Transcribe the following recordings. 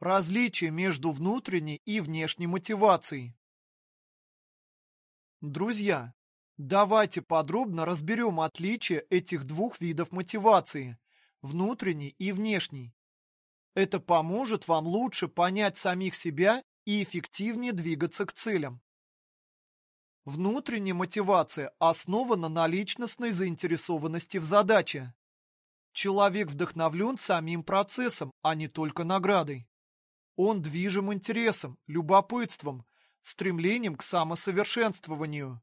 Различие между внутренней и внешней мотивацией. Друзья, давайте подробно разберем отличия этих двух видов мотивации – внутренней и внешней. Это поможет вам лучше понять самих себя и эффективнее двигаться к целям. Внутренняя мотивация основана на личностной заинтересованности в задаче. Человек вдохновлен самим процессом, а не только наградой. Он движим интересом, любопытством, стремлением к самосовершенствованию.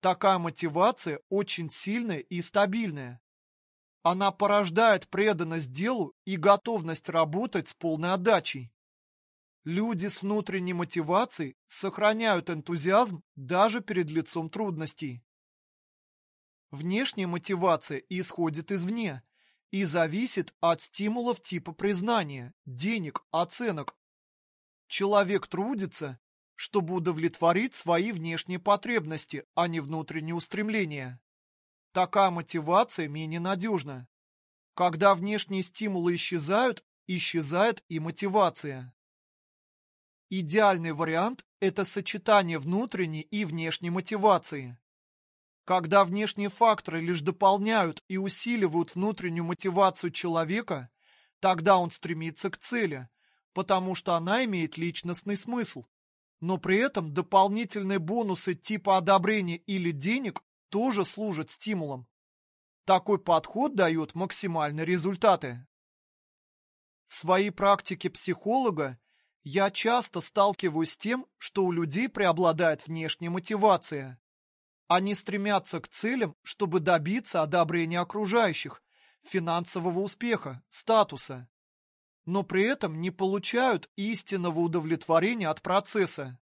Такая мотивация очень сильная и стабильная. Она порождает преданность делу и готовность работать с полной отдачей. Люди с внутренней мотивацией сохраняют энтузиазм даже перед лицом трудностей. Внешняя мотивация исходит извне и зависит от стимулов типа признания, денег, оценок. Человек трудится, чтобы удовлетворить свои внешние потребности, а не внутренние устремления. Такая мотивация менее надежна. Когда внешние стимулы исчезают, исчезает и мотивация. Идеальный вариант – это сочетание внутренней и внешней мотивации. Когда внешние факторы лишь дополняют и усиливают внутреннюю мотивацию человека, тогда он стремится к цели, потому что она имеет личностный смысл. Но при этом дополнительные бонусы типа одобрения или денег тоже служат стимулом. Такой подход дает максимальные результаты. В своей практике психолога я часто сталкиваюсь с тем, что у людей преобладает внешняя мотивация. Они стремятся к целям, чтобы добиться одобрения окружающих, финансового успеха, статуса. Но при этом не получают истинного удовлетворения от процесса.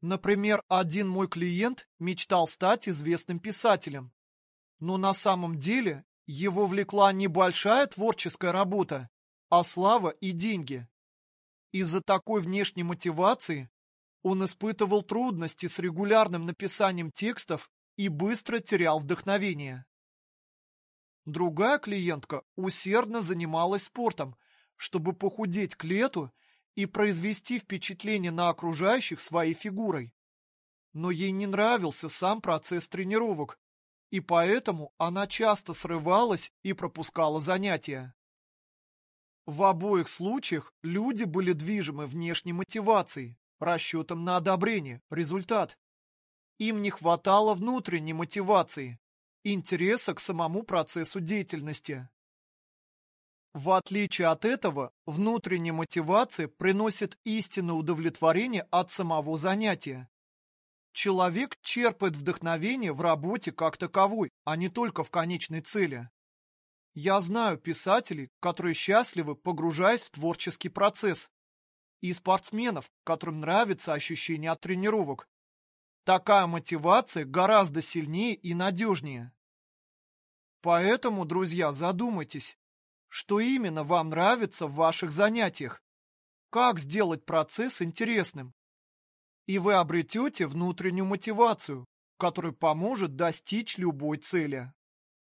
Например, один мой клиент мечтал стать известным писателем. Но на самом деле его влекла не большая творческая работа, а слава и деньги. Из-за такой внешней мотивации он испытывал трудности с регулярным написанием текстов и быстро терял вдохновение. Другая клиентка усердно занималась спортом, чтобы похудеть к лету и произвести впечатление на окружающих своей фигурой. Но ей не нравился сам процесс тренировок, и поэтому она часто срывалась и пропускала занятия. В обоих случаях люди были движимы внешней мотивацией, расчетом на одобрение, результат. Им не хватало внутренней мотивации, интереса к самому процессу деятельности. В отличие от этого, внутренняя мотивация приносит истинное удовлетворение от самого занятия. Человек черпает вдохновение в работе как таковой, а не только в конечной цели. Я знаю писателей, которые счастливы, погружаясь в творческий процесс. И спортсменов, которым нравится ощущение от тренировок. Такая мотивация гораздо сильнее и надежнее. Поэтому, друзья, задумайтесь, что именно вам нравится в ваших занятиях. Как сделать процесс интересным? И вы обретете внутреннюю мотивацию, которая поможет достичь любой цели.